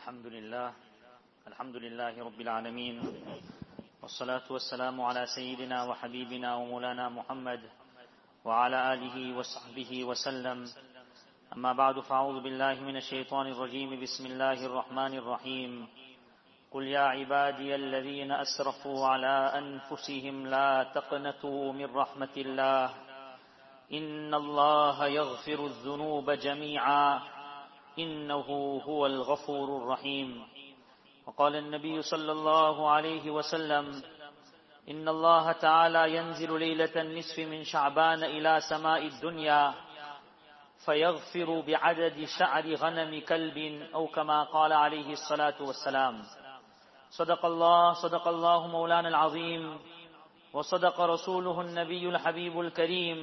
الحمد لله الحمد لله رب العالمين والصلاة والسلام على سيدنا وحبيبنا ومولانا محمد وعلى آله وصحبه وسلم. أما بعد فأعوذ بالله من الشيطان الرجيم. بسم الله الرحمن الرحيم. قل يا عبادي الذين أسرفوا على أنفسهم لا تقنطوا من رحمة الله. إن الله يغفر الذنوب جميعا. إنه هو الغفور الرحيم. وقال النبي صلى الله عليه وسلم إن الله تعالى ينزل ليلة النصف من شعبان إلى سماء الدنيا فيغفر بعدد شعر غنم كلب أو كما قال عليه الصلاة والسلام. صدق الله صدق الله مولانا العظيم وصدق رسوله النبي الحبيب الكريم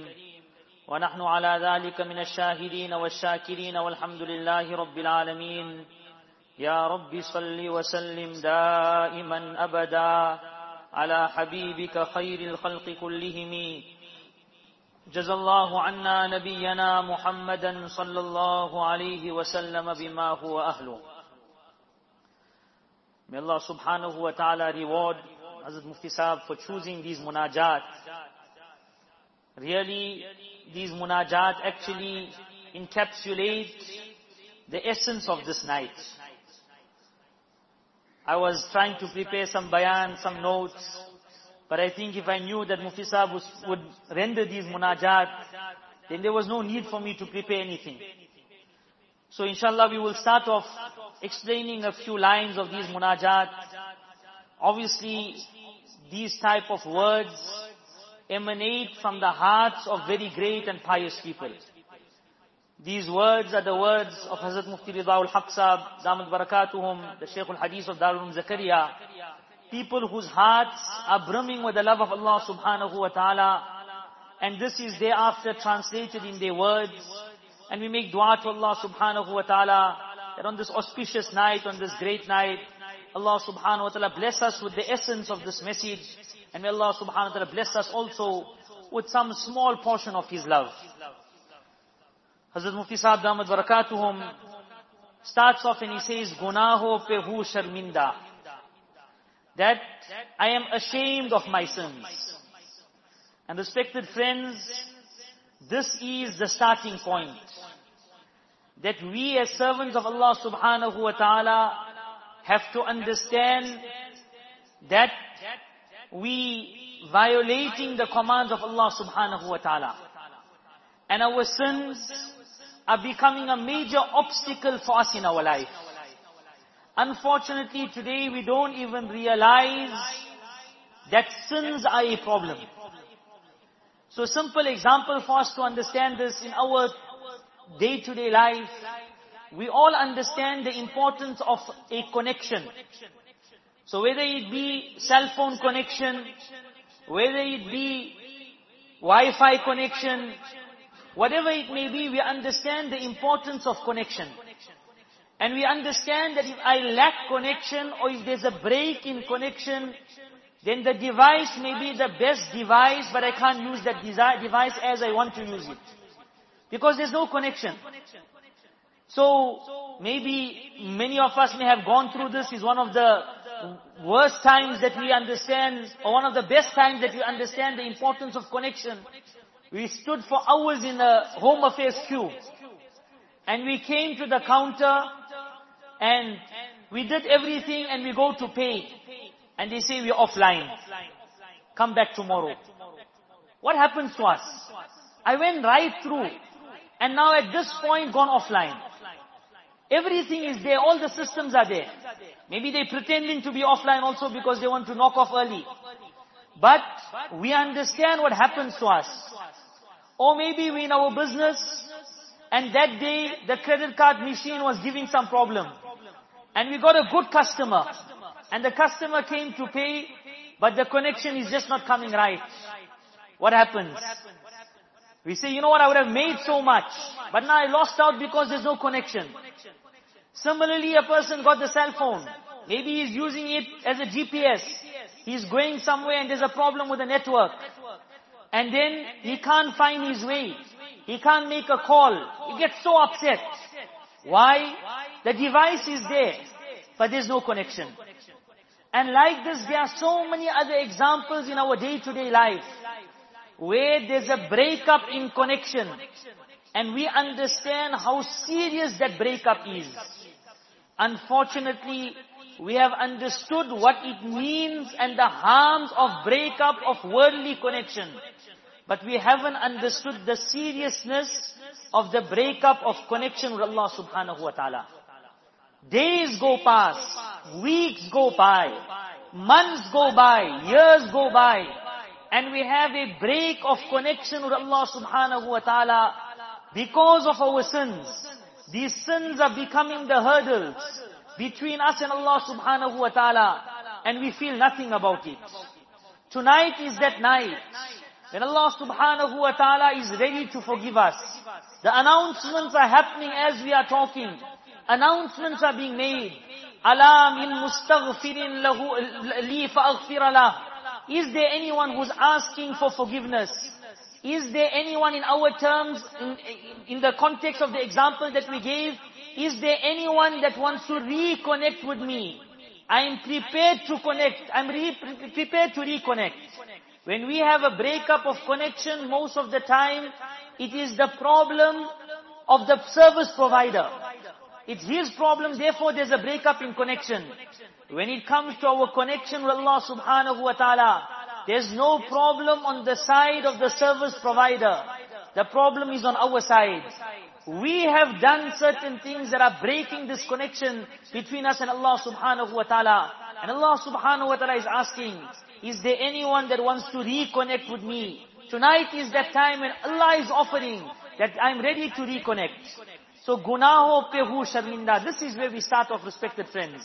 ونحن على ذلك من الشاهدين والشاكرين والحمد لله رب العالمين. يا رب صل وسلم دائما أبدا على حبيبك خير الخلق كلهم. جزى الله عنا نبينا محمدا صلى الله عليه وسلم بما هو أهله. May Allah subhanahu wa ta'ala reward Hazrat Mufti Sahib for choosing these munajat. Really, these munajat actually encapsulate the essence of this night. I was trying to prepare some bayan, some notes, but I think if I knew that Mufti would render these munajat, then there was no need for me to prepare anything. So inshallah we will start off explaining a few lines of these munajat. Obviously, these type of words emanate from the hearts of very great and pious people. These words are the words of Hazrat Mufti Rida al-Haq Sahib, Damat Barakatuhum, the Shaykh al-Hadith of Darul umm Zakaria. People whose hearts are brimming with the love of Allah subhanahu wa ta'ala. And this is thereafter translated in their words. And we make dua to Allah subhanahu wa ta'ala that on this auspicious night, on this great night, Allah subhanahu wa ta'ala bless us with the essence of this message. And may Allah subhanahu wa ta'ala bless us also with some small portion of His love. Hazrat Mufti Sahib Damat Barakatuhum starts off and he says, Gunaho pe hu sharminda. That I am ashamed of my sins. And respected friends, this is the starting point. That we as servants of Allah subhanahu wa ta'ala have to understand that we violating the commands of Allah subhanahu wa ta'ala. And our sins are becoming a major obstacle for us in our life. Unfortunately today we don't even realize that sins are a problem. So simple example for us to understand this in our day-to-day life, we all understand the importance of a connection. So whether it be cell phone connection, whether it be Wi-Fi connection, whatever it may be, we understand the importance of connection. And we understand that if I lack connection or if there's a break in connection, then the device may be the best device, but I can't use that device as I want to use it. Because there's no connection. So, maybe many of us may have gone through this, is one of the worst times that we understand, or one of the best times that we understand the importance of connection. We stood for hours in a home affairs queue. And we came to the counter, and we did everything and we go to pay. And they say we're offline. Come back tomorrow. What happens to us? I went right through. And now at this point gone offline. Everything is there, all the systems are there. Maybe they pretending to be offline also because they want to knock off early. But we understand what happens to us. Or maybe we in our business and that day the credit card machine was giving some problem. And we got a good customer. And the customer came to pay, but the connection is just not coming right. What happens? We say, you know what, I would have made so much, but now I lost out because there's no connection. Similarly, a person got the cell phone. Maybe he's using it as a GPS. He's going somewhere and there's a problem with the network. And then he can't find his way. He can't make a call. He gets so upset. Why? The device is there. but there's no connection. And like this, there are so many other examples in our day-to-day life where there's a breakup in connection and we understand how serious that breakup is. Unfortunately, we have understood what it means and the harms of breakup of worldly connection. But we haven't understood the seriousness of the breakup of connection with Allah subhanahu wa ta'ala. Days go past, weeks go by, months go by, years go by, and we have a break of connection with Allah subhanahu wa ta'ala because of our sins. These sins are becoming the hurdles between us and Allah subhanahu wa ta'ala and we feel nothing about it. Tonight is that night when Allah subhanahu wa ta'ala is ready to forgive us. The announcements are happening as we are talking. Announcements are being made. Ala min mustaghfirin lahu li. Is there anyone who's asking for forgiveness? Is there anyone in our terms, in, in the context of the example that we gave, is there anyone that wants to reconnect with me? I am prepared to connect. I'm re prepared to reconnect. When we have a breakup of connection, most of the time, it is the problem of the service provider. It's his problem, therefore there's a breakup in connection. When it comes to our connection with Allah subhanahu wa ta'ala, there's no problem on the side of the service provider. The problem is on our side. We have done certain things that are breaking this connection between us and Allah subhanahu wa ta'ala. And Allah subhanahu wa ta'ala is asking, is there anyone that wants to reconnect with me? Tonight is that time when Allah is offering that I'm ready to reconnect. So gunaho pe hu sharminda. This is where we start off respected friends.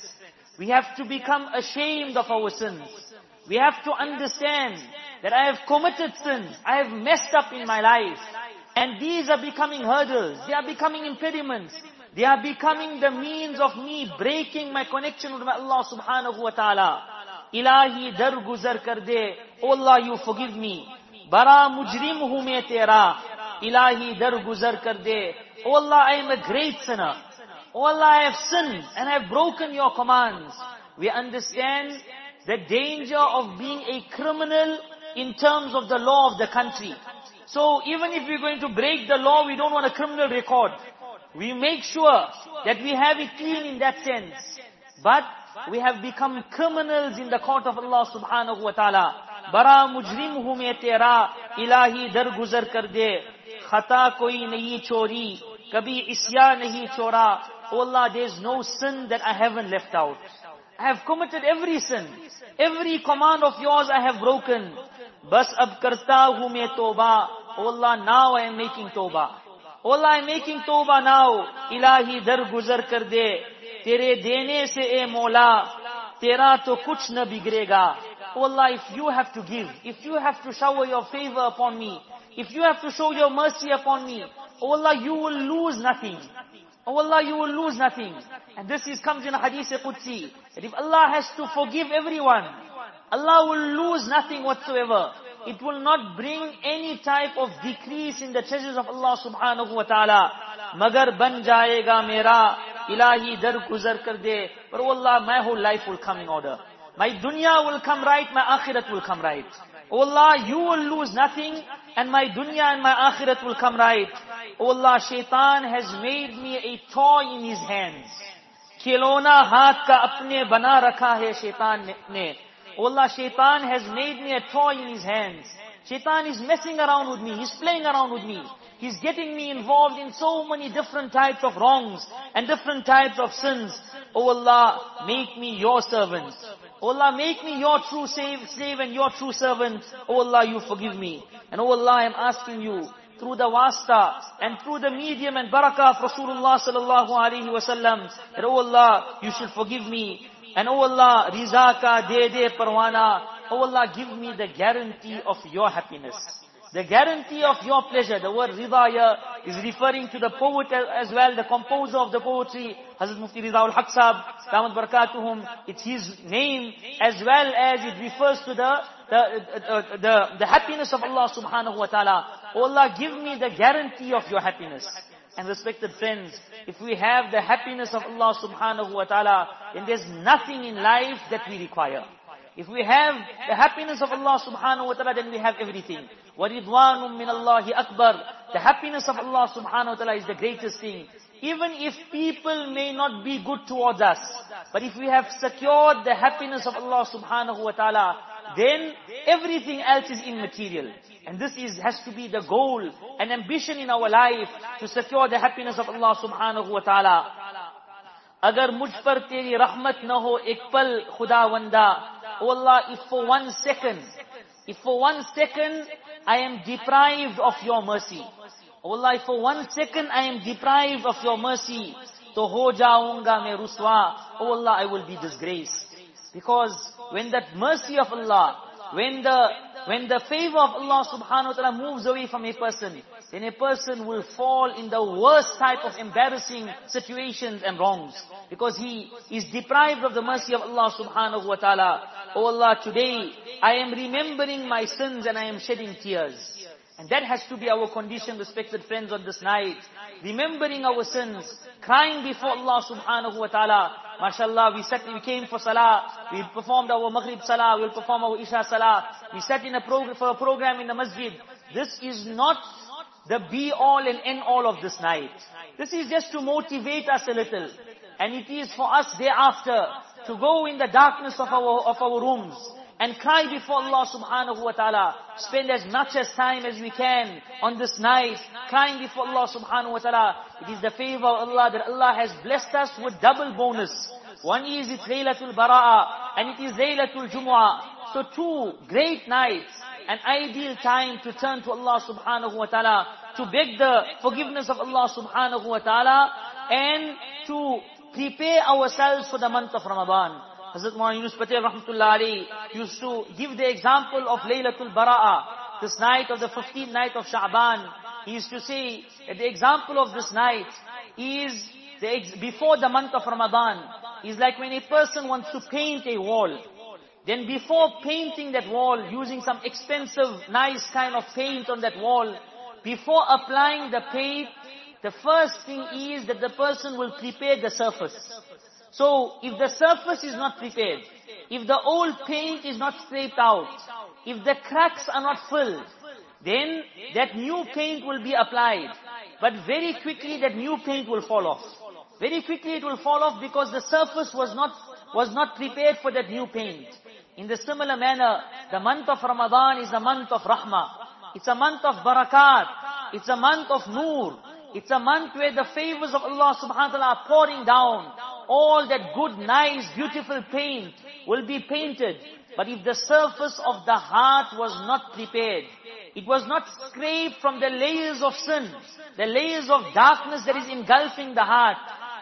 We have to become ashamed of our sins. We have to understand that I have committed sins. I have messed up in my life. And these are becoming hurdles. They are becoming impediments. They are becoming the means of me breaking my connection with Allah subhanahu wa ta'ala. Ilahi dar guzar kar de. Oh Allah, you forgive me. Bara mujrim hu me tera. Ilahi dar guzar kar de. Oh Allah, I am a great sinner. Oh Allah, I have sinned and I have broken your commands. We understand the danger of being a criminal in terms of the law of the country. So even if we're going to break the law, we don't want a criminal record. We make sure that we have it clean in that sense. But we have become criminals in the court of Allah subhanahu wa ta'ala. Bara hu mein tera, ilahi guzar kar de. Khata koi nahi chori, kabhi isya nahi chora. Oh Allah, there's no sin that I haven't left out. I have committed every sin. Every command of yours I have broken. Bas ab karta hu toba. Oh Allah, now I am making toba. Oh Allah, I am making toba now. Ilahi dar guzar kar de. Tere dene se e mola. Tera to kuch na bigrega. Oh Allah, if you have to give, if you have to shower your favor upon me, if you have to show your mercy upon me, oh Allah, you will lose nothing. Oh Allah, you will lose nothing. And this is comes in a hadith Qudsi, that if Allah has to forgive everyone, Allah will lose nothing whatsoever. It will not bring any type of decrease in the treasures of Allah subhanahu wa ta'ala. Magar ban jayega mera, ilahi dar guzar kar de. But oh Allah, my whole life will come in order. My dunya will come right, my akhirat will come right. O Allah, you will lose nothing and my dunya and my akhirat will come right. O Allah, shaitan has made me a toy in his hands. Kilona haat ka apne بنا رکھا hai shaitan ne. O Allah, shaitan has made me a toy in his hands. Shaitan is messing around with me. He's playing around with me. He's getting me involved in so many different types of wrongs and different types of sins. O oh Allah, make me your servant. Oh Allah, make me your true slave, slave and your true servant. Oh Allah, you forgive me. And oh Allah, I am asking you, through the wasta and through the medium and barakah of Rasulullah sallallahu alaihi wasallam, that oh Allah, you should forgive me. And oh Allah, riza ka de de parwana. Oh Allah, give me the guarantee of your happiness. The guarantee of your pleasure. The word rida here is referring to the poet as well, the composer of the poetry, Hazrat Mufti Riza al Haq Sahab, Damat Barakatuhum. It's his name as well as it refers to the, the, the, the, the happiness of Allah subhanahu wa ta'ala. Oh Allah, give me the guarantee of your happiness. and respected friends, if we have the happiness of Allah subhanahu wa ta'ala, then there's nothing in life that we require. If we have the happiness of Allah subhanahu wa ta'ala, then we have everything. وَرِضْوَانٌ مِّنَ اللَّهِ akbar. The happiness of Allah subhanahu wa ta'ala is the greatest thing. Even if people may not be good towards us, but if we have secured the happiness of Allah subhanahu wa ta'ala, then everything else is immaterial. And this is, has to be the goal and ambition in our life to secure the happiness of Allah subhanahu wa ta'ala. Agar مجھ پر تیری رحمت نہ ہو ایک پل Oh Allah, if for one second, if for one second I am deprived of your mercy, Oh Allah, if for one second I am deprived of your mercy, to ho jaunga me ruswa, Oh Allah, I will be disgraced. Because when that mercy of Allah, when the when the favor of Allah subhanahu wa ta'ala moves away from a person, then a person will fall in the worst type of embarrassing situations and wrongs. Because he is deprived of the mercy of Allah subhanahu wa ta'ala. Oh Allah, today I am remembering my sins and I am shedding tears. And that has to be our condition, respected friends, on this night. Remembering our sins, crying before Allah subhanahu wa ta'ala. MashaAllah, we sat, we came for salah, we performed our maghrib salah, we'll perform our isha salah. We sat in a program, for a program in the masjid. This is not the be all and end all of this night. This is just to motivate us a little. And it is for us thereafter to go in the darkness of our, of our rooms and cry before Allah subhanahu wa ta'ala. Spend as much as time as we can on this night, crying before Allah subhanahu wa ta'ala. It is the favor of Allah that Allah has blessed us with double bonus. One is it's Laylatul Bara'a and it is Laylatul Jumu'ah. So two great nights, an ideal time to turn to Allah subhanahu wa ta'ala, to beg the forgiveness of Allah subhanahu wa ta'ala, and to prepare ourselves for the month of Ramadan. Hazrat Maulana Yunus Patel rahmatullah alayhi used to give the example of Laylatul Bara'a, this night of the 15th night of Sha'ban. He used to say that the example of this night is the before the month of Ramadan is like when a person wants to paint a wall. Then before painting that wall, using some expensive, nice kind of paint on that wall, before applying the paint, the first thing is that the person will prepare the surface. So, if the surface is not prepared, if the old paint is not scraped out, if the cracks are not filled, then that new paint will be applied. But very quickly that new paint will fall off. Very quickly it will fall off because the surface was not, was not prepared for that new paint. In the similar manner, the month of Ramadan is a month of rahmah. It's a month of barakat. It's a month of nur. It's a month where the favors of Allah subhanahu wa ta'ala are pouring down. All that good, nice, beautiful paint will be painted. But if the surface of the heart was not prepared, it was not scraped from the layers of sin, the layers of darkness that is engulfing the heart,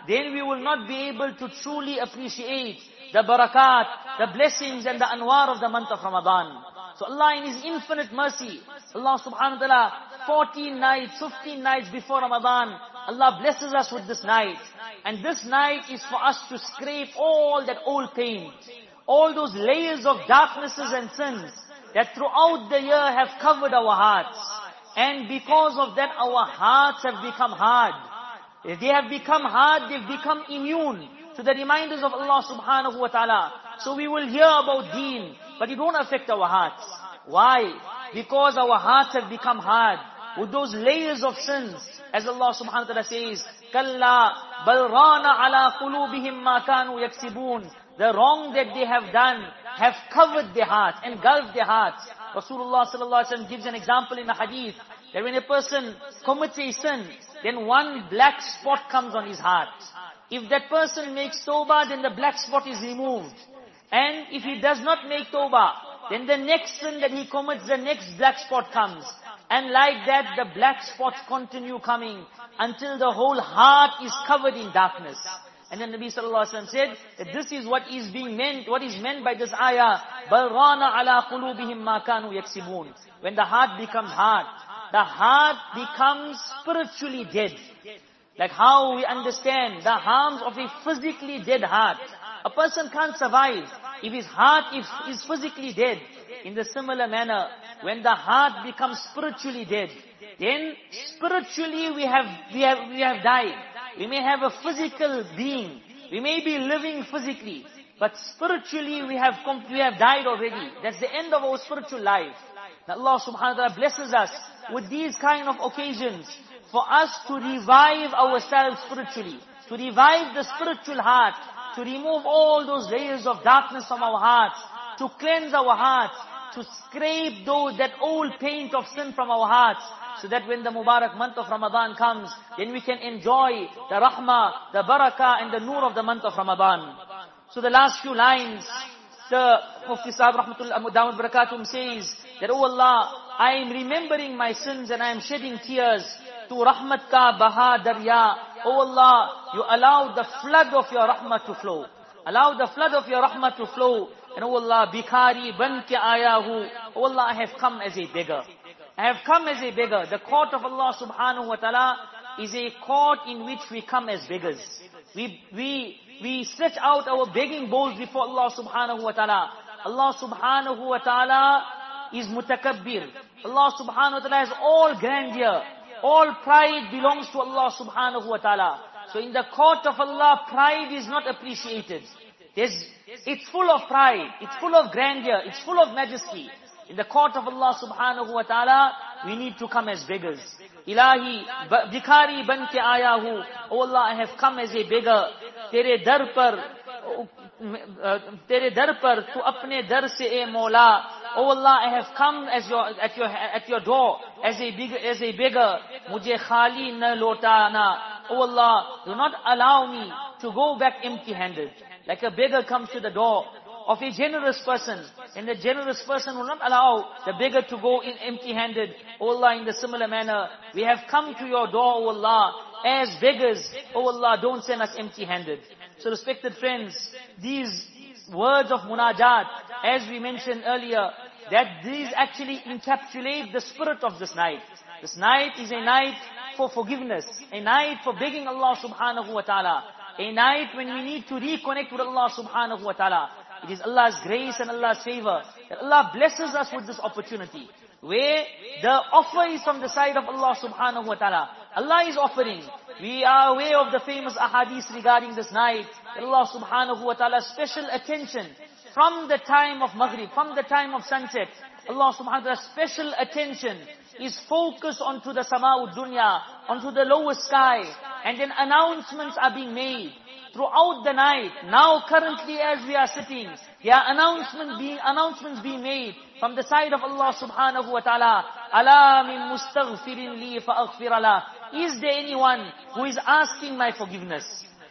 then we will not be able to truly appreciate the barakat, the blessings and the anwar of the month of Ramadan. So Allah in His infinite mercy, Allah subhanahu wa ta'ala, 14 nights, 15 nights before Ramadan, Allah blesses us with this night. And this night is for us to scrape all that old paint, all those layers of darknesses and sins that throughout the year have covered our hearts. And because of that, our hearts have become hard. If They have become hard, they've become immune to the reminders of Allah subhanahu wa ta'ala. So we will hear about deen, but it won't affect our hearts. Why? Because our hearts have become hard with those layers of sins. As Allah subhanahu wa ta'ala says, كَلَّا بَلْ رَانَ عَلَىٰ قُلُوبِهِمْ مَا كَانُوا يَكْسِبُونَ The wrong that they have done have covered their hearts, engulfed their hearts. Rasulullah sallallahu alaihi wasallam gives an example in a hadith that when a person commits a sin, then one black spot comes on his heart. If that person makes tawbah, then the black spot is removed. And if he does not make tawbah, then the next sin that he commits, the next black spot comes. And like that, the black spots continue coming until the whole heart is covered in darkness. And then Nabi sallallahu alaihi wasallam said that this is what is being meant, what is meant by this ayah. Balrana ala qulubihim ma kanu yaksibun. When the heart becomes hard, the heart becomes spiritually dead. Like how we understand the harms of a physically dead heart. A person can't survive if his heart is, physically dead. In the similar manner, when the heart becomes spiritually dead, then spiritually we have, we have, we have died. We may have a physical being. We may be living physically. But spiritually we have, we have died already. That's the end of our spiritual life. Allah subhanahu wa ta'ala blesses us with these kind of occasions for us to revive ourselves spiritually, to revive the spiritual heart, to remove all those layers of darkness from our hearts, to cleanse our hearts, to scrape those, that old paint of sin from our hearts, so that when the Mubarak month of Ramadan comes, then we can enjoy the rahmah, the barakah and the nur of the month of Ramadan. So the last few lines, the Mufti Sahib Rahmatullah Barakatum says that, Oh Allah, I am remembering my sins and I am shedding tears to Rahmat ka baha darya. Oh Allah, you allow the flood of your rahmah to flow. Allow the flood of your rahmah to flow. And oh Allah, bikari ban ke ayahu. Oh Allah, I have come as a beggar. I have come as a beggar. The court of Allah subhanahu wa ta'ala is a court in which we come as beggars. We, we, we stretch out our begging bowls before Allah subhanahu wa ta'ala. Allah subhanahu wa ta'ala is mutakabbir. Allah subhanahu wa ta'ala has all grandeur. All pride belongs to Allah subhanahu wa ta'ala. So in the court of Allah, pride is not appreciated. There's, it's full of pride. It's full of grandeur. It's full of majesty. In the court of Allah subhanahu wa ta'ala, we need to come as beggars. Ilahi, bikari ban ke aaya hu. Oh Allah, I have come as a beggar. Tere dar par, uh, tere dar par, tu apne dar se e mola. Oh Allah, I have come as your, at your, at your door, as a big, as a beggar. Mujhe khali na lotana. Oh Allah, do not allow me to go back empty-handed. Like a beggar comes to the door of a generous person. And the generous person will not allow the beggar to go in empty-handed. Oh Allah, in the similar manner, we have come to your door, oh Allah, as beggars. Oh Allah, don't send us empty-handed. So respected friends, these words of munajat, as we mentioned earlier, that these actually encapsulate the spirit of this night. This night is a night for forgiveness, a night for begging Allah subhanahu wa ta'ala, a night when we need to reconnect with Allah subhanahu wa ta'ala. It is Allah's grace and Allah's favor that Allah blesses us with this opportunity. Where the offer is from the side of Allah subhanahu wa ta'ala. Allah is offering. We are aware of the famous ahadith regarding this night. Allah subhanahu wa ta'ala special attention from the time of Maghrib, from the time of sunset. Allah subhanahu wa ta'ala special attention is focused onto the sama'ud dunya, onto the lowest sky. And then announcements are being made throughout the night. Now currently as we are sitting, there are announcements being, announcements being made from the side of Allah subhanahu wa ta'ala. Allah min mustaghfirin li fa'aghfir Is there anyone who is asking my forgiveness?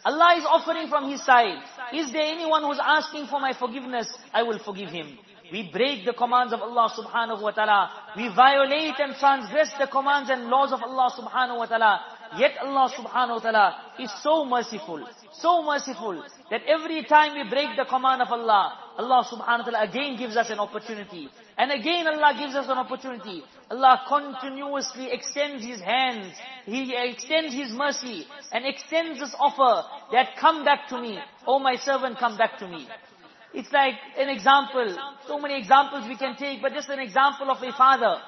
Allah is offering from His side. Is there anyone who is asking for my forgiveness? I will forgive him. We break the commands of Allah subhanahu wa ta'ala. We violate and transgress the commands and laws of Allah subhanahu wa ta'ala. Yet Allah subhanahu wa ta'ala is so merciful, so merciful, that every time we break the command of Allah, Allah subhanahu wa ta'ala again gives us an opportunity. And again Allah gives us an opportunity. Allah continuously extends His hands. He extends His mercy and extends this offer that come back to me. Oh my servant, come back to me. It's like an example. So many examples we can take, but just an example of a father.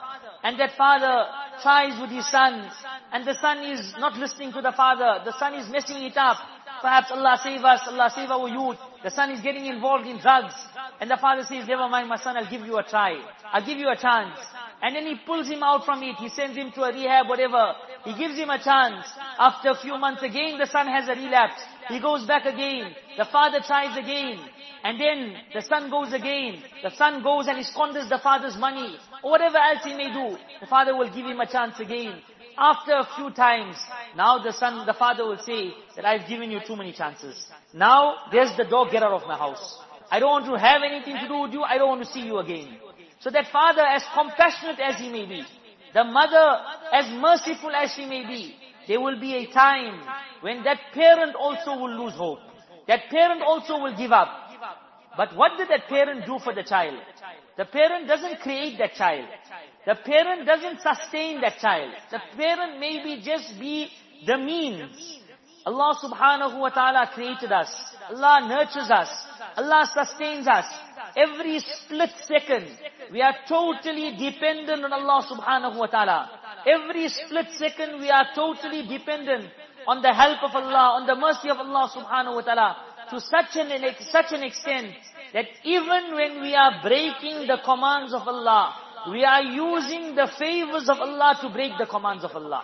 And that father tries with his sons. And the son is not listening to the father. The son is messing it up. Perhaps Allah save us, Allah save our youth. The son is getting involved in drugs. And the father says, never mind my son, I'll give you a try. I'll give you a chance. And then he pulls him out from it. He sends him to a rehab, whatever. He gives him a chance. After a few months again, the son has a relapse. He goes back again. The father tries again. And then the son goes again. The son goes and he squanders the father's money. Or whatever else he may do. The father will give him a chance again. After a few times, now the son, the father will say that I've given you too many chances. Now, there's the dog, get out of my house. I don't want to have anything to do with you, I don't want to see you again. So that father, as compassionate as he may be, the mother, as merciful as she may be, there will be a time when that parent also will lose hope. That parent also will give up. But what did that parent do for the child? The parent doesn't create that child. The parent doesn't sustain that child. The parent maybe just be the means. Allah subhanahu wa ta'ala created us. Allah nurtures us. Allah sustains us. Every split second, we are totally dependent on Allah subhanahu wa ta'ala. Every split second we are totally dependent on the help of Allah, on the mercy of Allah subhanahu wa ta'ala, to such an, such an extent that even when we are breaking the commands of Allah, we are using the favors of Allah to break the commands of Allah.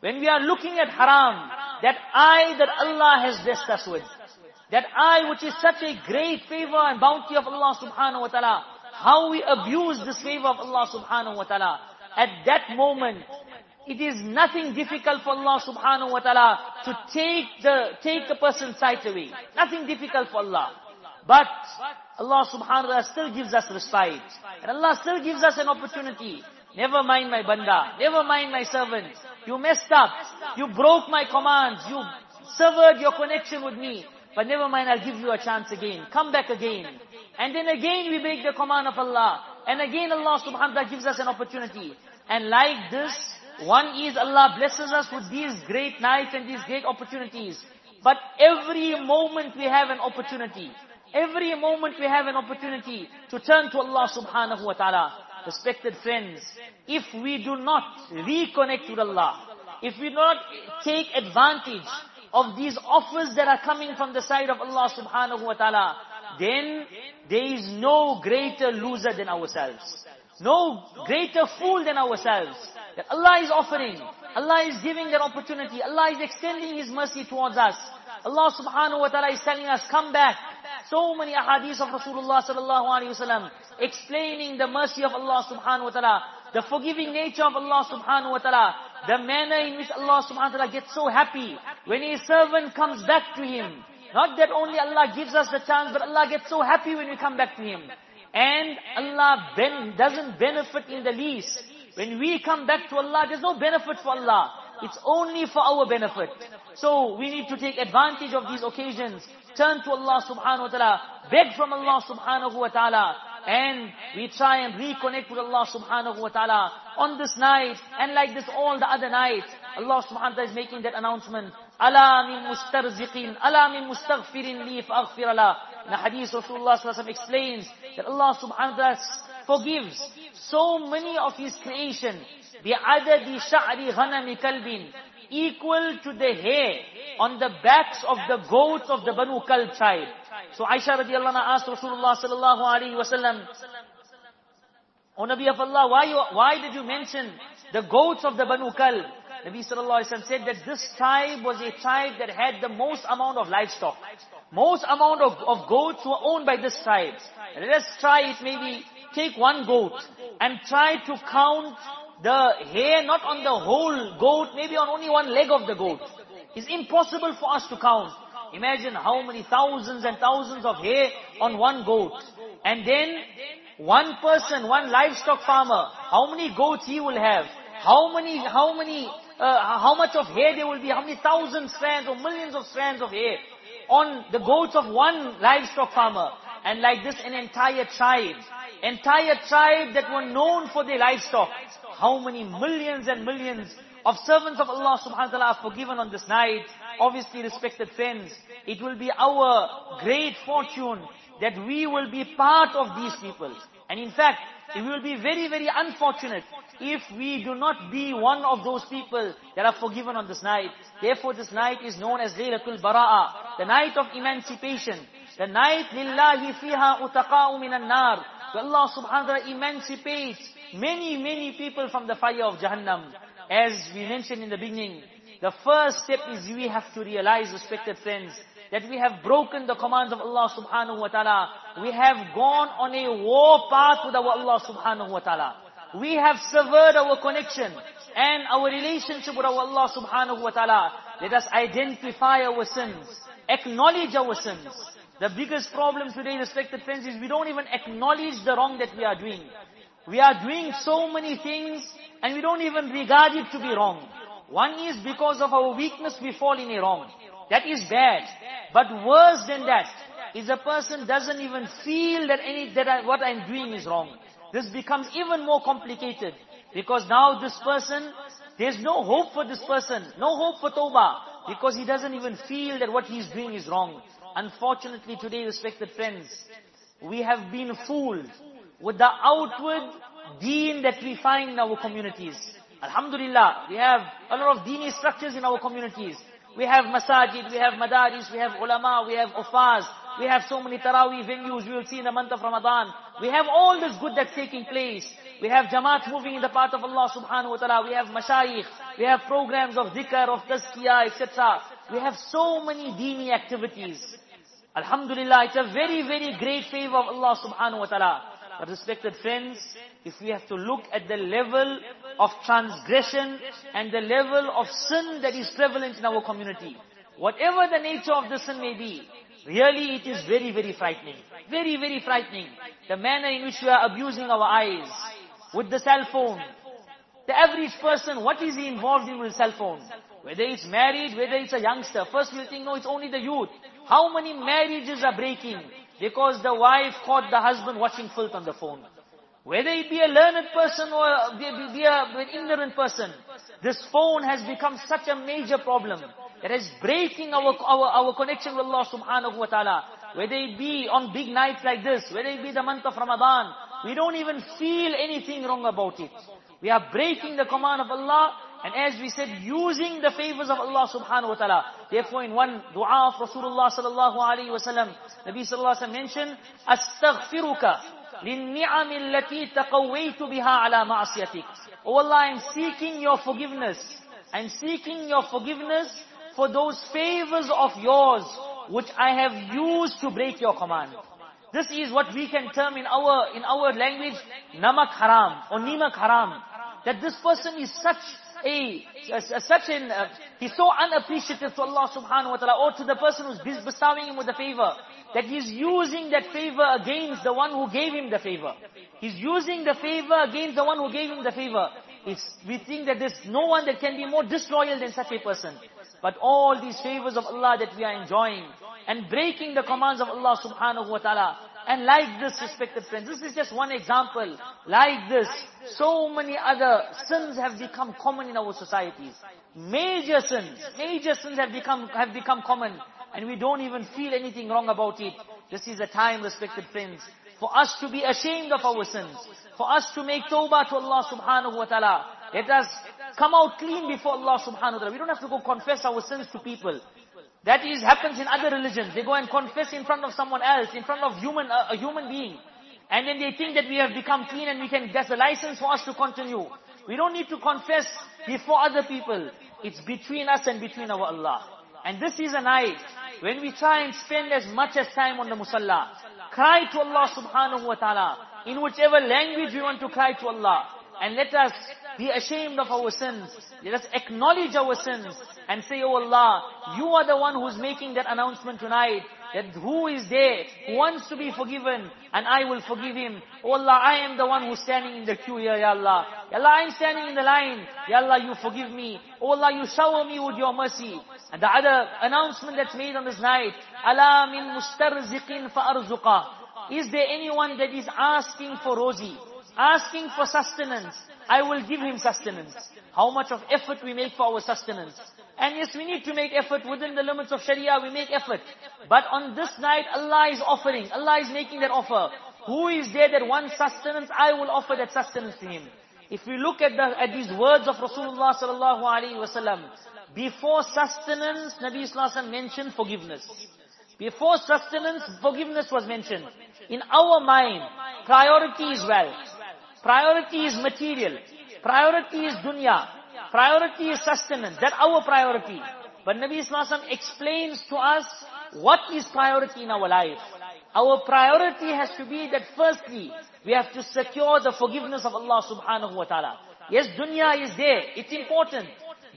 When we are looking at haram, that eye that Allah has blessed us with, that eye which is such a great favor and bounty of Allah subhanahu wa ta'ala, how we abuse this favor of Allah subhanahu wa ta'ala. At that moment, it is nothing difficult for Allah subhanahu wa ta'ala to take the, take a person's sight away. Nothing difficult for Allah. But Allah subhanahu wa ta'ala still gives us respite. And Allah still gives us an opportunity. Never mind my banda. Never mind my servant. You messed up. You broke my commands. You severed your connection with me. But never mind, I'll give you a chance again. Come back again. And then again we break the command of Allah. And again Allah subhanahu wa ta'ala gives us an opportunity. And like this, one is Allah blesses us with these great nights and these great opportunities. But every moment we have an opportunity. Every moment we have an opportunity to turn to Allah subhanahu wa ta'ala. Respected friends, if we do not reconnect with Allah, if we do not take advantage of these offers that are coming from the side of Allah subhanahu wa ta'ala, then there is no greater loser than ourselves. No greater fool than ourselves. That Allah is offering. Allah is giving that opportunity. Allah is extending His mercy towards us. Allah subhanahu wa ta'ala is telling us, come back. So many ahadith of Rasulullah sallallahu alayhi wasallam explaining the mercy of Allah subhanahu wa ta'ala, the forgiving nature of Allah subhanahu wa ta'ala, the manner in which Allah subhanahu wa ta'ala gets so happy when His servant comes back to Him. Not that only Allah gives us the chance, but Allah gets so happy when we come back to Him. And Allah ben, doesn't benefit in the least. When we come back to Allah, there's no benefit for Allah. It's only for our benefit. So we need to take advantage of these occasions. Turn to Allah subhanahu wa ta'ala. Beg from Allah subhanahu wa ta'ala. And we try and reconnect with Allah subhanahu wa ta'ala on this night and like this all the other nights. Allah subhanahu wa ta'ala is making that announcement. Ala min mustarziqin, ala mustaghfirin li faghfir Allah. In the hadith, Rasulullah sallallahu explains that Allah subhanahu wa ta'ala forgives so many of his creation bi'adadi sha'ri ghanami kalbin equal to the hair on the backs of the goats of the Banu Kalb tribe. So Aisha radiallahu anha asked Rasulullah sallallahu alayhi wa sallam, O Nabi of Allah, why, why did you mention the goats of the Banu Kalb? Nabi sallallahu alaihi said that this tribe was a tribe that had the most amount of livestock. Most amount of, of goats were owned by this tribe. Let us try it maybe, take one goat and try to count the hair not on the whole goat, maybe on only one leg of the goat. It's impossible for us to count. Imagine how many thousands and thousands of hair on one goat. And then one person, one livestock farmer, how many goats he will have? How many, how many, uh, how much of hair there will be? How many thousand strands or millions of strands of hair on the goats of one livestock farmer? And like this, an entire tribe, entire tribe that were known for their livestock. How many millions and millions of servants of Allah subhanahu wa ta'ala are forgiven on this night. Obviously, respected friends, it will be our great fortune that we will be part of these people. And in fact, it will be very, very unfortunate if we do not be one of those people that are forgiven on this night. Therefore, this night is known as Laylatul Bara'a, the night of emancipation. The night, lillahi fiha utaqa'u minan nar. Allah subhanahu wa ta'ala emancipates many, many people from the fire of Jahannam. As we mentioned in the beginning, the first step is we have to realize, respected friends, that we have broken the commands of Allah subhanahu wa ta'ala. We have gone on a war path with our Allah subhanahu wa ta'ala. We have severed our connection and our relationship with our Allah subhanahu wa ta'ala. Let us identify our sins, acknowledge our sins. The biggest problem today, respected friends, is we don't even acknowledge the wrong that we are doing. We are doing so many things and we don't even regard it to be wrong. One is because of our weakness we fall in a wrong. That is bad. But worse than that is a person doesn't even feel that any that I, what I'm doing is wrong. This becomes even more complicated because now this person, there's no hope for this person, no hope for Tawbah because he doesn't even feel that what he's doing is wrong. Unfortunately today, respected friends, we have been fooled with the outward deen that we find in our communities. Alhamdulillah, we have a lot of dini structures in our communities. We have masajid, we have madaris, we have ulama, we have ufaz, we have so many taraweeh venues we will see in the month of Ramadan. We have all this good that's taking place. We have jamaat moving in the path of Allah subhanahu wa ta'ala. We have mashayikh. We have programs of dhikr, of tazkiyah, etc. We have so many dini activities. Alhamdulillah, it's a very, very great favor of Allah subhanahu wa ta'ala. Respected friends, if we have to look at the level of transgression and the level of sin that is prevalent in our community, whatever the nature of the sin may be, really it is very, very frightening. Very, very frightening. The manner in which we are abusing our eyes with the cell phone. The average person, what is he involved in with cell phone? Whether it's married, whether it's a youngster. First we'll think, no, it's only the youth. How many marriages are breaking? Because the wife caught the husband watching filth on the phone. Whether it be a learned person or be, be, an ignorant person, this phone has become such a major problem. It is breaking our, our, our connection with Allah subhanahu wa ta'ala. Whether it be on big nights like this, whether it be the month of Ramadan, we don't even feel anything wrong about it. We are breaking the command of Allah and as we said, using the favors of Allah subhanahu wa ta'ala. Therefore in one dua of Rasulullah sallallahu alayhi wa sallam, Nabi sallallahu alayhi wa sallam mentioned, أَسْتَغْفِرُكَ لِلنِّعَمِ الَّتِي تَقَوَّيْتُ بِهَا عَلَى مَعْصِيَتِكَ Oh Allah, I'm seeking your forgiveness. I'm seeking your forgiveness for those favors of yours which I have used to break your command. This is what we can term in our in our language namak haram or nimak haram. That this person is such a, a, a such an, he's so unappreciative to Allah subhanahu wa ta'ala or to the person who's bestowing him with the favor that he's using that favor against the one who gave him the favor. He's using the favor against the one who gave him the favor. It's, we think that there's no one that can be more disloyal than such a person. But all these favors of Allah that we are enjoying and breaking the commands of Allah subhanahu wa ta'ala and like this, respected friends, this is just one example. Like this, so many other sins have become common in our societies. Major sins, major sins have become, have become common. And we don't even feel anything wrong about it. This is a time, respected friends, for us to be ashamed of our sins. For us to make tawbah to Allah subhanahu wa ta'ala. Let us come out clean before Allah subhanahu wa ta'ala. We don't have to go confess our sins to people. That is happens in other religions. They go and confess in front of someone else, in front of human a, a human being. And then they think that we have become clean and we can, that's a license for us to continue. We don't need to confess before other people. It's between us and between our Allah. And this is a night when we try and spend as much as time on the musalla. Cry to Allah subhanahu wa ta'ala. In whichever language we want to cry to Allah. And let us be ashamed of our sins. Let us acknowledge our sins and say, Oh Allah, you are the one who's making that announcement tonight. That who is there who wants to be forgiven and I will forgive him. Oh Allah, I am the one who's standing in the queue here, Ya Allah. Ya Allah, I'm standing in the line. Ya Allah, you forgive me. Oh Allah, you shower me with your mercy. And the other announcement that's made on this night, Allah min mustarziqin fa'arzuqa. Is there anyone that is asking for rozi? Asking for sustenance? I will give him sustenance. How much of effort we make for our sustenance. And yes, we need to make effort within the limits of Sharia, we make effort. But on this night, Allah is offering, Allah is making that offer. Who is there that wants sustenance? I will offer that sustenance to him. If we look at, the, at these words of Rasulullah sallallahu alaihi wasallam, before sustenance, Nabi Sallallahu mentioned forgiveness. Before sustenance, forgiveness was mentioned. In our mind, priority is wealth. Priority is material. Priority is dunya. Priority is sustenance. That's our priority. But Nabi Wasallam explains to us what is priority in our life. Our priority has to be that firstly, we have to secure the forgiveness of Allah subhanahu wa ta'ala. Yes, dunya is there. It's important.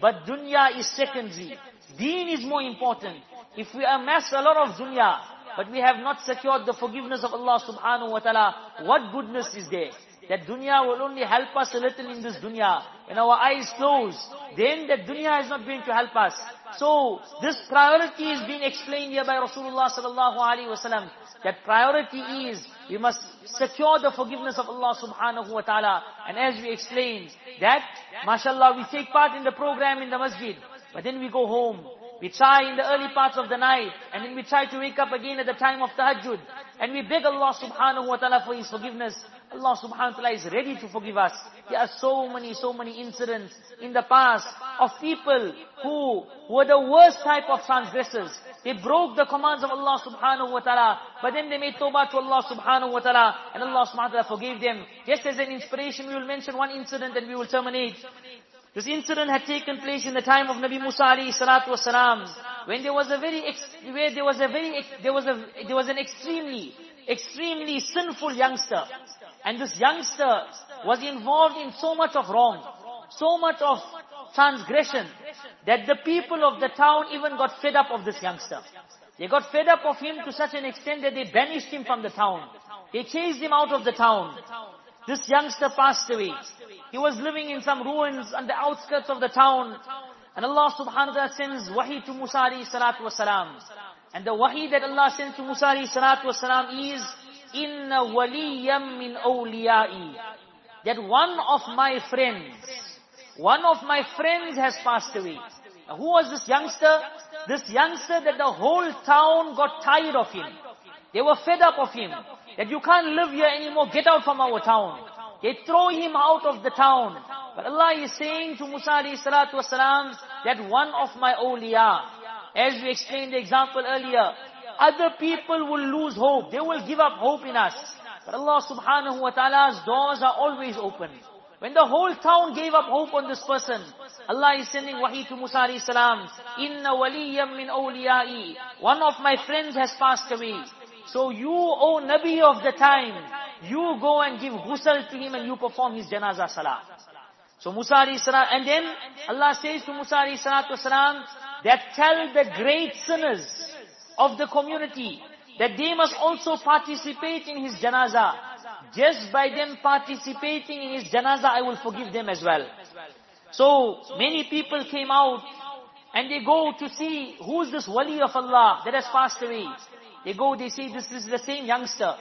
But dunya is secondary. Deen is more important. If we amass a lot of dunya, but we have not secured the forgiveness of Allah subhanahu wa ta'ala, what goodness is there? That dunya will only help us a little in this dunya. When our eyes close, then that dunya is not going to help us. So, this priority is being explained here by Rasulullah sallallahu alaihi wasallam. That priority is, we must secure the forgiveness of Allah subhanahu wa ta'ala. And as we explained, that, mashallah, we take part in the program in the masjid. But then we go home. We try in the early parts of the night, and then we try to wake up again at the time of tahajjud, and we beg Allah subhanahu wa ta'ala for His forgiveness. Allah subhanahu wa ta'ala is ready to forgive us. There are so many, so many incidents in the past of people who were the worst type of transgressors. They broke the commands of Allah subhanahu wa ta'ala, but then they made tawbah to Allah subhanahu wa ta'ala, and Allah subhanahu wa ta'ala forgave them. Just as an inspiration, we will mention one incident and we will terminate. This incident had taken place in the time of Nabi Musa alayhi salatu wasalam, when there was a very, where there was a very, there was a, there was an extremely, extremely sinful youngster. And this youngster was involved in so much of wrong, so much of transgression, that the people of the town even got fed up of this youngster. They got fed up of him to such an extent that they banished him from the town. They chased him out of the town. This youngster passed away. He was living in some ruins on the outskirts of the town. And Allah subhanahu wa ta'ala sends wahi to Musa alayhi salatu wasalam. And the wahi that Allah sent to Musa alayhi salatu wasalam is, Inna waliyam min awliyai. That one of my friends, one of my friends has passed away. Now, who was this youngster? This youngster that the whole town got tired of him. They were fed up of him. That you can't live here anymore, get out from our town. They throw him out of the town. But Allah is saying to Musa alayhi salatu wasalam, that one of my awliya, as we explained the example earlier, other people will lose hope. They will give up hope in us. But Allah subhanahu wa ta'ala's doors are always open. When the whole town gave up hope on this person, Allah is sending wahi to Musa alayhi salam, Inna waliyam min awliyai. One of my friends has passed away. So you, O Nabi of the time, you go and give ghusl to him and you perform his janazah salah. So Musa alayhi salam, and then Allah says to Musa alayhi salatu salam, that tell the great sinners of the community that they must also participate in his janazah. Just by them participating in his janazah, I will forgive them as well. So many people came out and they go to see who's this wali of Allah that has passed away. They go, they say, this is the same youngster.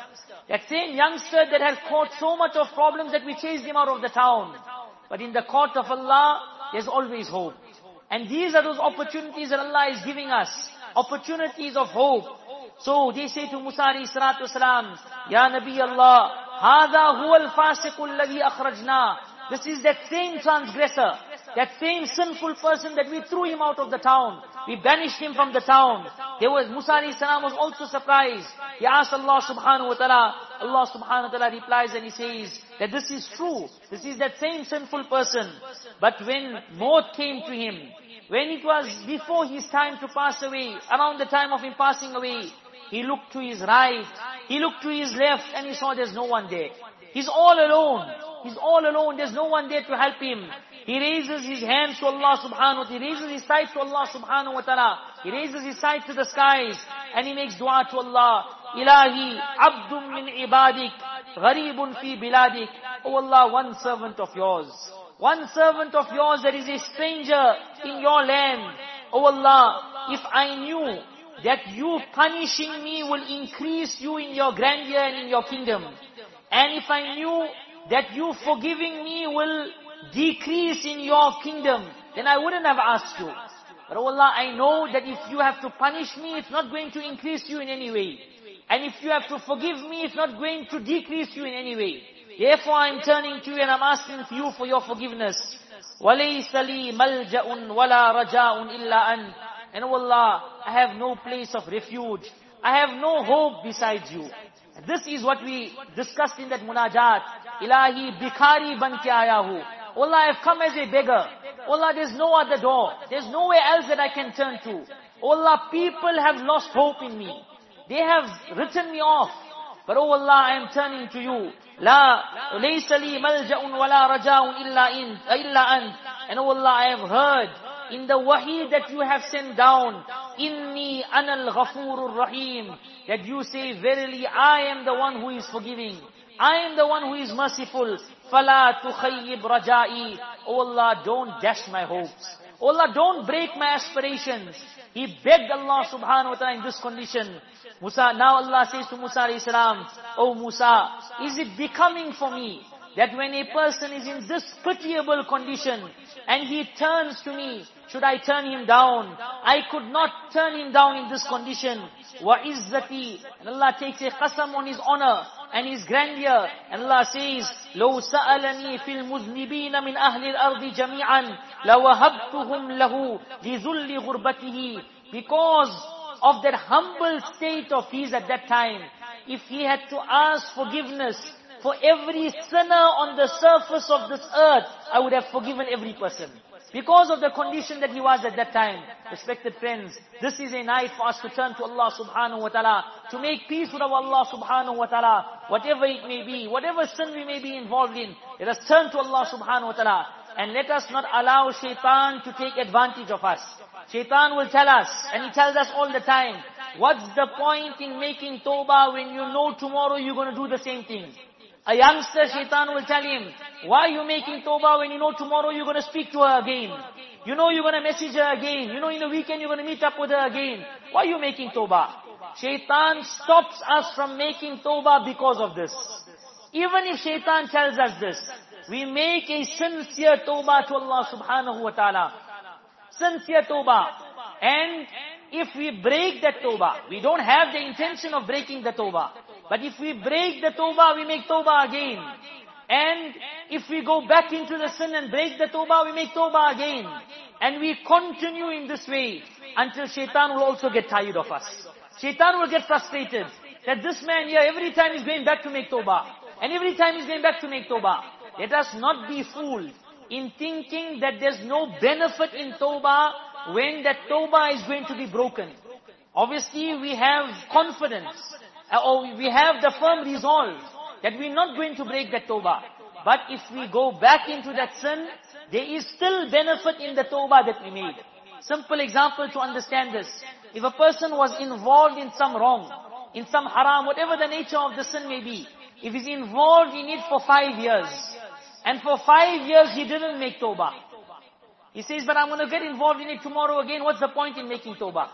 That same youngster that has caused so much of problems that we chased him out of the town. But in the court of Allah, there's always hope. And these are those opportunities that Allah is giving us. Opportunities of hope. So they say to Musa alayhi salatu wasalam, Ya Nabi Allah, هَذَا هُوَ الْفَاسِقُ الَّذِي أَخْرَجْنَا This is that same transgressor, that same sinful person that we threw him out of the town. We banished him from the town. There was, Musa alayhi salam was also surprised. He asked Allah subhanahu wa ta'ala, Allah subhanahu wa ta'ala replies and he says that this is true. This is that same sinful person. But when maut came to him, when it was before his time to pass away, around the time of him passing away, he looked to his right, he looked to his left and he saw there's no one there. He's all alone. He's all alone. There's no one there to help him. He raises his hands to Allah subhanahu wa ta'ala. He raises his sight to Allah subhanahu wa ta'ala. He raises his sight to the skies and he makes dua to Allah. Ilahi abdum min ibadik gharibun fi biladik. Oh Allah, one servant of yours. One servant of yours that is a stranger in your land. Oh Allah, if I knew that you punishing me will increase you in your grandeur and in your kingdom. And if I knew that you forgiving me will decrease in your kingdom, then I wouldn't have asked you. But oh Allah, I know that if you have to punish me, it's not going to increase you in any way. And if you have to forgive me, it's not going to decrease you in any way. Therefore I'm turning to you and I'm asking for you for your forgiveness. وَلَيْسَ لِي مَلْجَأٌ وَلَا رَجَاءٌ إِلَّا أَنْتَ And oh Allah, I have no place of refuge. I have no hope besides you. This is what we discussed in that munajat. Ilahi bikari ban ke aaya hu. Allah, I have come as a beggar. Allah, there's no other door. There's nowhere else that I can turn to. Allah, people have lost hope in me. They have written me off. But oh Allah, I am turning to you. لا ليس لي ملجأ ولا رجاء إلا إن إلا أنت. And oh Allah, I have heard in the wahi that you have sent down, Inni anal ghafurur rahim, that you say, verily I am the one who is forgiving. I am the one who is merciful. فَلَا تُخَيِّبْ رَجَائِي Oh Allah, don't dash my hopes. Oh Allah, don't break my aspirations. He begged Allah subhanahu wa ta'ala in this condition. Musa, now Allah says to Musa alayhi salam, Oh Musa, is it becoming for me? that when a person is in this pitiable condition and he turns to me, should I turn him down? I could not turn him down in this condition. Wa izzati. And Allah takes a qasam on his honor and his grandeur. And Allah says, لو سألني في المذنبين من أهل الأرض جميعا لوهبتهم له لذل غربته because of that humble state of his at that time. If he had to ask forgiveness for every sinner on the surface of this earth, I would have forgiven every person. Because of the condition that he was at that time. Respected friends, this is a night for us to turn to Allah subhanahu wa ta'ala, to make peace with our Allah subhanahu wa ta'ala, whatever it may be, whatever sin we may be involved in, let us turn to Allah subhanahu wa ta'ala, and let us not allow shaitan to take advantage of us. Shaitan will tell us, and he tells us all the time, what's the point in making tawbah when you know tomorrow you're going to do the same thing? A youngster, shaitan will tell him, why are you making tawbah when you know tomorrow you're going to speak to her again? You know you're going to message her again. You know in the weekend you're going to meet up with her again. Why are you making tawbah? Shaitan stops us from making tawbah because of this. Even if shaitan tells us this, we make a sincere tawbah to Allah subhanahu wa ta'ala sincere tawbah. And if we break that tawbah, we don't have the intention of breaking the tawbah. But if we break the tawbah, we make tawbah again. And if we go back into the sin and break the tawbah, we make tawbah again. And we continue in this way until shaitan will also get tired of us. Shaitan will get frustrated that this man here every time is going back to make tawbah. And every time he's going back to make tawbah. Let us not be fooled in thinking that there's no benefit in tawbah when that tawbah is going to be broken. Obviously, we have confidence, or we have the firm resolve that we're not going to break that tawbah. But if we go back into that sin, there is still benefit in the tawbah that we made. Simple example to understand this. If a person was involved in some wrong, in some haram, whatever the nature of the sin may be, if he's involved in it for five years, and for five years he didn't make tawbah. He says, but I'm going to get involved in it tomorrow again. What's the point in making tawbah?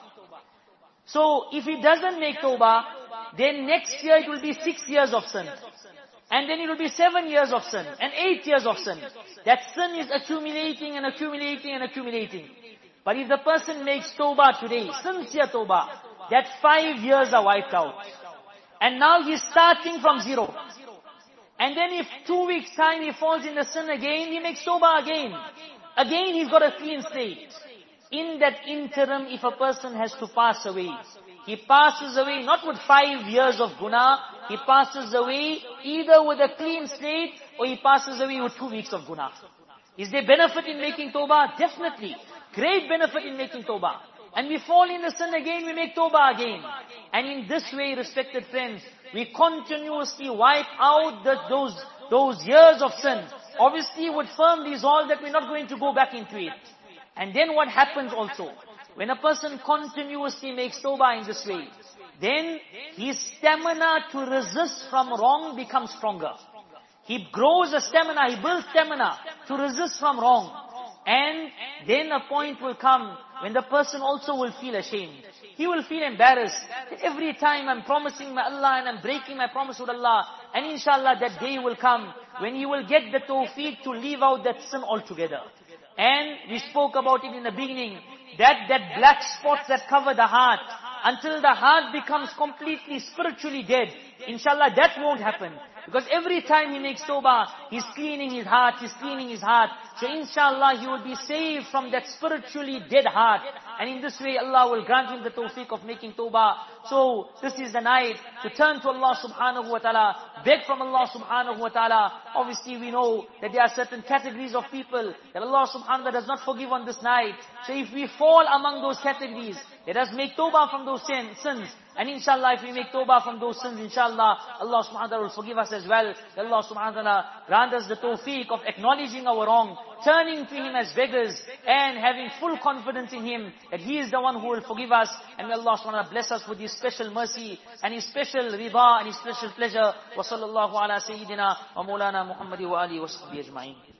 So if he doesn't make tawbah, then next year it will be six years of sin. And then it will be seven years of sin. And eight years of sin. That sin is accumulating and accumulating and accumulating. But if the person makes tawbah today, sincere tawbah, that five years are wiped out. And now he's starting from zero. And then if two weeks time he falls in the sin again, he makes tawbah again. Again he's got a clean slate. In that interim, if a person has to pass away, he passes away not with five years of guna, he passes away either with a clean slate or he passes away with two weeks of guna. Is there benefit in making tawbah? Definitely. Great benefit in making tawbah. And we fall in the sin again, we make tawbah again. And in this way, respected friends, we continuously wipe out the, those, those years of sin. Obviously with firm resolve that we're not going to go back into it. And then what happens also? When a person continuously makes tawbah in this way, then his stamina to resist from wrong becomes stronger. He grows a stamina, he builds stamina to resist from wrong. And then a point will come when the person also will feel ashamed. He will feel embarrassed. Every time I'm promising my Allah and I'm breaking my promise with Allah. And inshallah that day will come when he will get the tawfiq to leave out that sin altogether. And we spoke about it in the beginning, that, that black spots that cover the heart, until the heart becomes completely spiritually dead. Inshallah that won't happen. Because every time he makes tawbah, he's cleaning his heart, he's cleaning his heart. So inshallah he will be saved from that spiritually dead heart. And in this way Allah will grant him the tawfiq of making tawbah. So this is the night to turn to Allah subhanahu wa ta'ala, beg from Allah subhanahu wa ta'ala. Obviously we know that there are certain categories of people that Allah subhanahu wa ta'ala does not forgive on this night. So if we fall among those categories, let us make tawbah from those sin, sins. And inshallah, if we make tawbah from those sins, inshallah, Allah subhanahu wa ta'ala will forgive us as well. Allah subhanahu wa ta'ala grant us the tawfiq of acknowledging our wrong, turning to Him as beggars, and having full confidence in Him that He is the one who will forgive us. And may Allah subhanahu wa ta'ala bless us with His special mercy, and His special rida, and His special pleasure. Sayyidina wa maulana Muhammadi wa alihi wa sahbihi ajma'in.